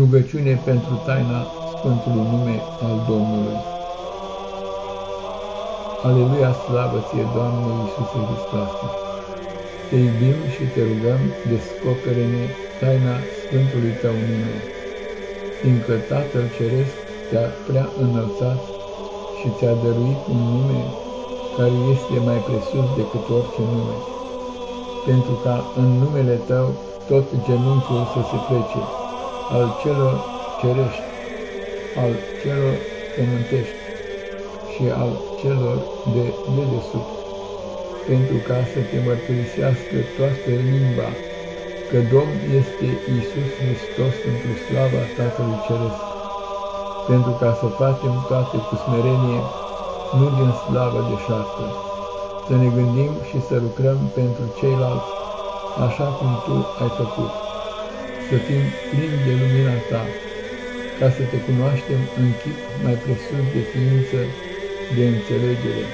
Rugăciune pentru taina Sfântului nume al Domnului. Aleluia, slavă ție, Doamne Iisuse Hristoase! Te iubim și te rugăm, descopere-ne taina Sfântului Tău nume, fiindcă Tatăl Ceresc te-a prea înălțat și ți-a dăruit un nume care este mai presus decât orice nume, pentru ca în numele Tău tot genunchiul să se plece, al celor cerești, al celor pământești și al celor de dedesubt, pentru ca să te mărturisească toată limba că Domn este Isus Hristos pentru slava Tatălui Ceresc, pentru ca să facem toate cu smerenie, nu din slavă de șartă, să ne gândim și să lucrăm pentru ceilalți, așa cum Tu ai făcut să fim plini de lumina Ta, ca să Te cunoaștem în chip mai presus de ființă, de înțelegere,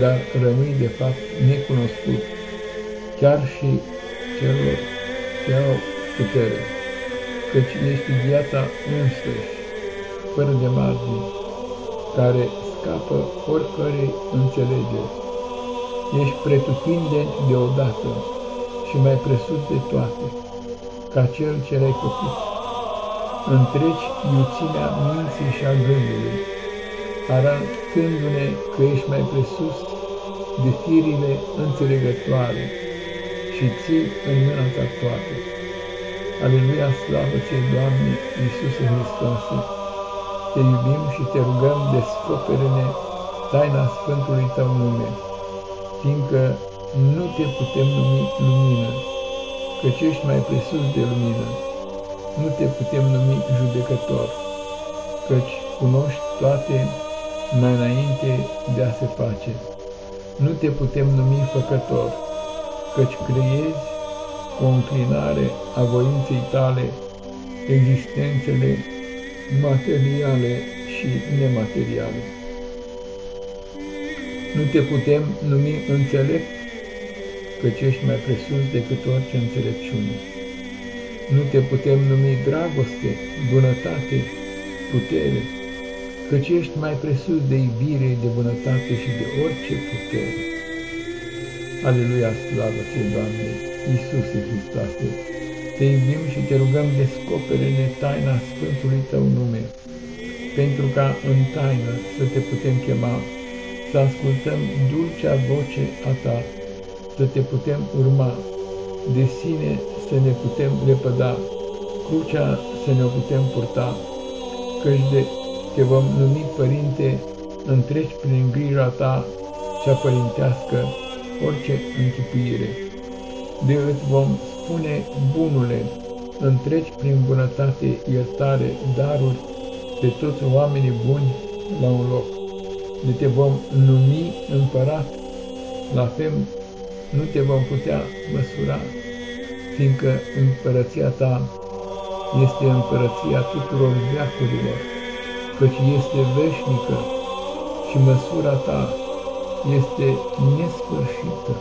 dar rămâi de fapt necunoscut, chiar și celor ce au putere, căci ești viața însăși, fără de margini, care scapă oricărei înțelegeri. Ești pretutindeni deodată și mai presus de toate ca cel ce l-ai făcut. Întreci iuțimea minții și a gândului, arătându-ne că ești mai presus de firile înțelegătoare și ții în mâna ta toate. Aleluia, slavă ție, Doamne, Iisuse Hristoase! Te iubim și te rugăm, descopere-ne taina Sfântului Tău nume, fiindcă nu te putem numi lumină, căci ești mai presus de lumină. Nu te putem numi judecător, căci cunoști toate mai înainte de a se face. Nu te putem numi făcător, căci creezi cu o înclinare a voinței tale existențele materiale și nemateriale. Nu te putem numi înțelept, căci ești mai presus decât orice înțelepciune. Nu te putem numi dragoste, bunătate, putere, căci ești mai presus de iubire, de bunătate și de orice putere. Aleluia, slavă ție, Doamne, Iisuse Hristoase, te iubim și te rugăm, descopere-ne taina Sfântului Tău nume, pentru ca în taină să te putem chema, să ascultăm dulcea voce a Ta, să te putem urma, de sine să ne putem lepăda, crucea să ne-o putem purta, căci de te vom numi Părinte, întreci prin grija ta cea părintească orice închipuire. De îți vom spune bunule, întreci prin bunătate, iertare, daruri pe toți oamenii buni la un loc. De te vom numi împărat, la fel nu te vom putea măsura, fiindcă împărăția ta este împărăția tuturor veacurilor, căci este veșnică și măsura ta este nesfârșită.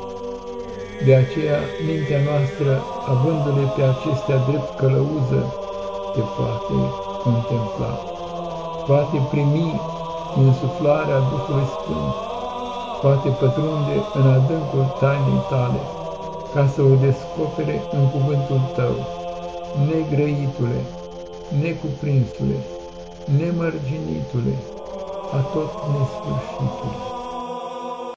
De aceea, mintea noastră, avându-le pe acestea drept călăuză, te poate contempla, poate primi insuflarea Duhului Sfânt, poate pătrunde în adâncul tainei tale, ca să o descopere în cuvântul tău, negrăitule, necuprinsule, nemărginitule, a tot nesfârșitului.